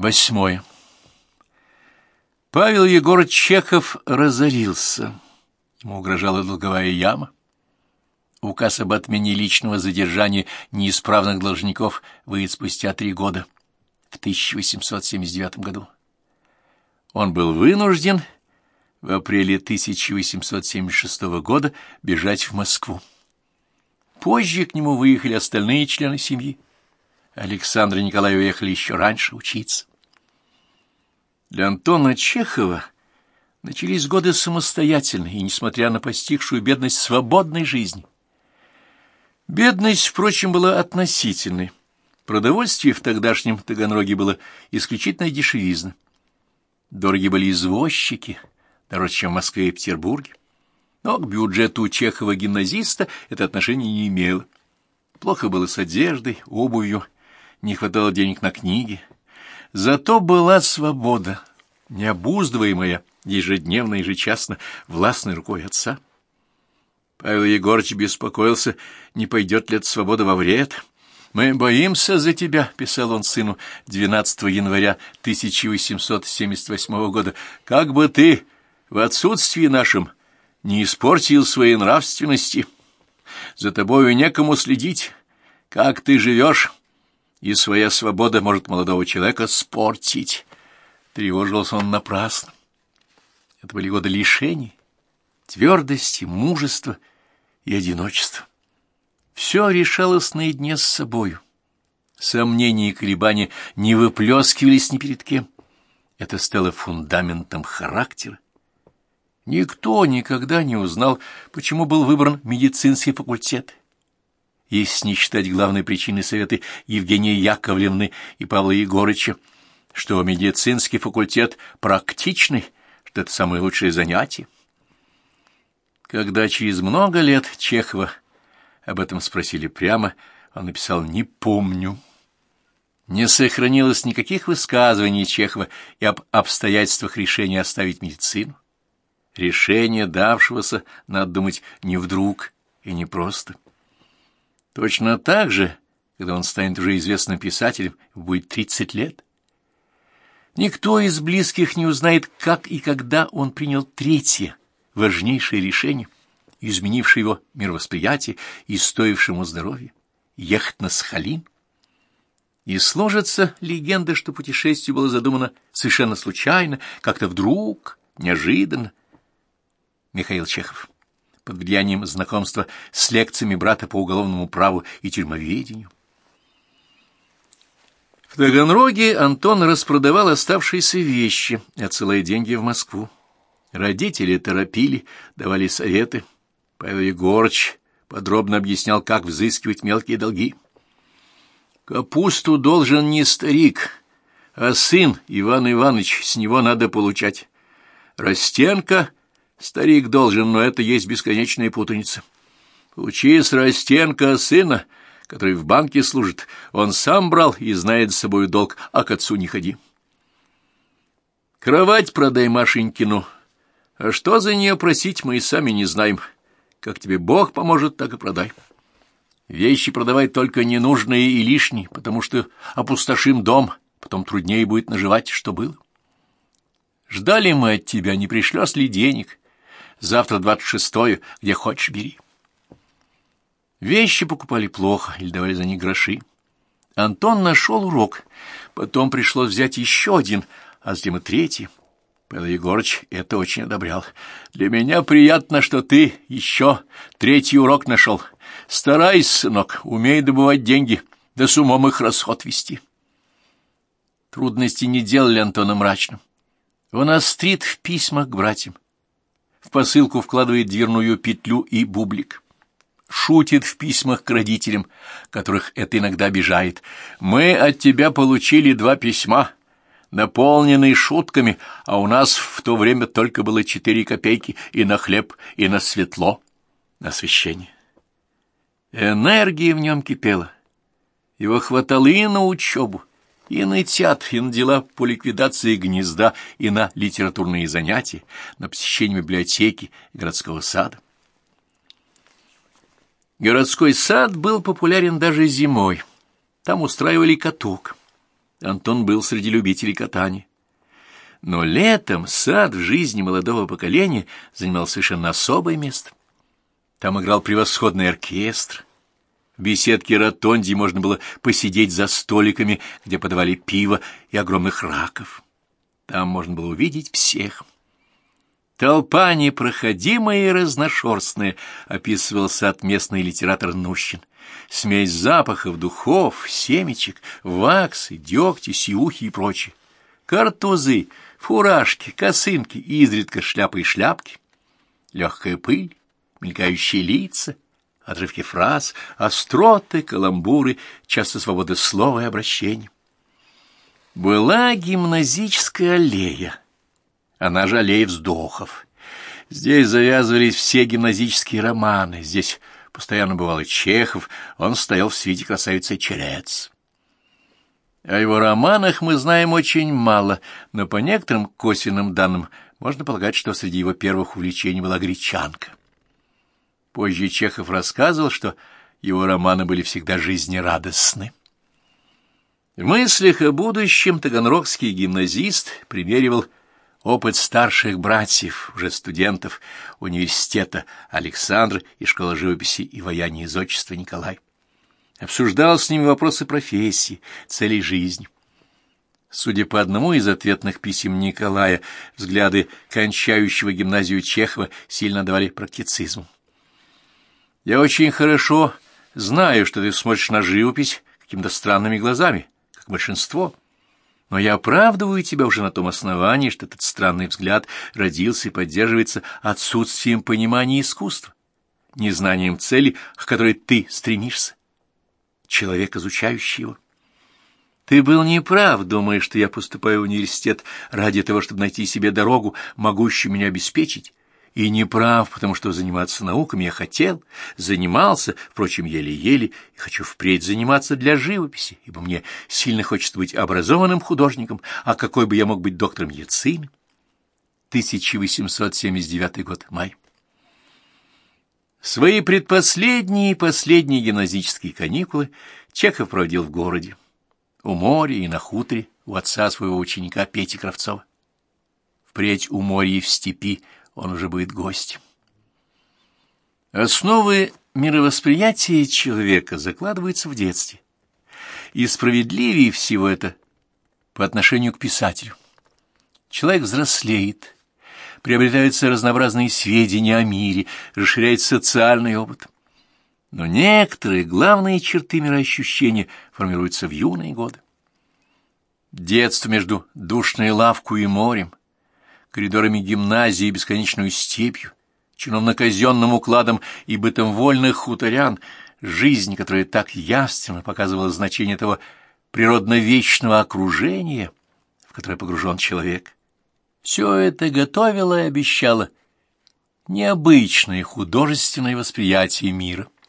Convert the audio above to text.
Восьмое. Павел Егор Чехов разорился. Ему угрожала долговая яма. Указ об отмене личного задержания неисправных должников выйдет спустя три года, в 1879 году. Он был вынужден в апреле 1876 года бежать в Москву. Позже к нему выехали остальные члены семьи. Александр и Николай уехали еще раньше учиться. Для Антона Чехова начались годы самостоятельной и, несмотря на постигшую бедность, свободной жизни. Бедность, впрочем, была относительной. Продовольствие в тогдашнем Таганроге было исключительно дешевизна. Дороги были извозчики, дороже, чем в Москве и Петербурге. Но к бюджету Чехова-гимназиста это отношение не имело. Плохо было с одеждой, обувью, не хватало денег на книги. Зато была свобода, необуздываемая ежедневно и ежечасно властной рукой отца. Павел Егорович беспокоился, не пойдет ли эта свобода во вред. «Мы боимся за тебя», — писал он сыну 12 января 1878 года, «как бы ты в отсутствии нашем не испортил своей нравственности. За тобою некому следить, как ты живешь» и своя свобода может молодого человека спортить. Тревожился он напрасно. Это были годы лишений, твердости, мужества и одиночества. Все решалось наедине с собою. Сомнения и колебания не выплескивались ни перед кем. Это стало фундаментом характера. Никто никогда не узнал, почему был выбран медицинский факультет если не считать главной причины советы Евгении Яковлевны и Павла Егорыча, что медицинский факультет практичный, что это самое лучшее занятие. Когда через много лет Чехова об этом спросили прямо, он написал «не помню». Не сохранилось никаких высказываний Чехова и об обстоятельствах решения оставить медицину. Решение давшегося, надо думать, не вдруг и не просто. Точно так же, когда он станет уже известным писателем, будет тридцать лет. Никто из близких не узнает, как и когда он принял третье, важнейшее решение, изменившее его мировосприятие и стоившее ему здоровья — ехать на Сахалин. И сложится легенда, что путешествие было задумано совершенно случайно, как-то вдруг, неожиданно. Михаил Чехов под влиянием знакомства с лекциями брата по уголовному праву и тюрьмоведению. В Таганроге Антон распродавал оставшиеся вещи, отсылая деньги в Москву. Родители торопили, давали советы. Павел Егорыч подробно объяснял, как взыскивать мелкие долги. Капусту должен не старик, а сын Иван Иванович, с него надо получать. Растенка Старик должен, но это есть бесконечная путаница. Учи с Растенко сына, который в банке служит. Он сам брал и знает с собой долг, а к отцу не ходи. Кровать продай Машенькину. А что за нее просить, мы и сами не знаем. Как тебе Бог поможет, так и продай. Вещи продавай только ненужные и лишние, потому что опустошим дом, потом труднее будет наживать, что было. Ждали мы от тебя, не пришлешь ли денег, Завтра двадцать шестое, где хочешь бери. Вещи покупали плохо или давали за них гроши. Антон нашел урок, потом пришлось взять еще один, а затем и третий. Павел Егорыч это очень одобрял. Для меня приятно, что ты еще третий урок нашел. Старайся, сынок, умей добывать деньги, да с умом их расход вести. Трудности не делали Антона мрачным. Он острит в письмах к братьям посылку вкладывает дверную петлю и бублик. Шутит в письмах к родителям, которых это иногда обижает. «Мы от тебя получили два письма, наполненные шутками, а у нас в то время только было четыре копейки и на хлеб, и на светло, на освещение». Энергия в нем кипела. Его хватало и на учебу, и на театр, и на дела по ликвидации гнезда, и на литературные занятия, на посещение библиотеки и городского сада. Городской сад был популярен даже зимой. Там устраивали каток. Антон был среди любителей катания. Но летом сад в жизни молодого поколения занимал совершенно особое место. Там играл превосходный оркестр. В беседке ротонди можно было посидеть за столиками, где подавали пиво и огромных раков. Там можно было увидеть всех. Толпа непроходимая и разношерстная, описывал сад местный литератор Нущин. Смесь запахов, духов, семечек, ваксы, дегти, сиухи и прочее. Картузы, фуражки, косынки, изредка шляпы и шляпки. Легкая пыль, мелькающие лица, отрывки фраз, остроты, каламбуры, часто свобода слова и обращений. Была гимназическая аллея она же аллея вздохов. Здесь завязывались все гимназические романы, здесь постоянно бывал и Чехов, он стоял в свете красавицы Черец. О его романах мы знаем очень мало, но по некоторым косвенным данным можно полагать, что среди его первых увлечений была гречанка. Позже Чехов рассказывал, что его романы были всегда жизнерадостны. В мыслях о будущем таганрогский гимназист примеривал опыт старших братьев, уже студентов университета Александр и школы живописи и вояния из отчества Николай. Обсуждал с ними вопросы профессии, целей жизни. Судя по одному из ответных писем Николая, взгляды кончающего гимназию Чехова сильно давали практицизму. «Я очень хорошо знаю, что ты смотришь на живопись какими-то странными глазами, как большинство». Но я оправдываю тебя уже на том основании, что этот странный взгляд родился и поддерживается отсутствием понимания искусства, незнанием цели, к которой ты стремишься, человек, изучающий его. Ты был неправ, думая, что я поступаю в университет ради того, чтобы найти себе дорогу, могущую меня обеспечить, и не прав, потому что заниматься науками я хотел, занимался, впрочем, еле-еле, и хочу впредь заниматься для живописи, ибо мне сильно хочется быть образованным художником, а какой бы я мог быть доктором Яцины? 1879 год, май. Свои предпоследние и последние гимназические каникулы Чехов проводил в городе, у моря и на хуторе у отца своего ученика Пети Кравцова. Впредь у моря и в степи он уже будет гостем. Основы мировосприятия человека закладываются в детстве. И справедливее всего это по отношению к писателю. Человек взрослеет, приобретаются разнообразные сведения о мире, расширяет социальный опыт. Но некоторые главные черты мироощущения формируются в юные годы. Детство между душной лавкой и морем, коридорами гимназии и бесконечную степью, чиновно-казенным укладом и бытом вольных хуторян, жизнь, которая так явственно показывала значение того природно-вечного окружения, в которое погружен человек. Все это готовило и обещало необычное художественное восприятие мира.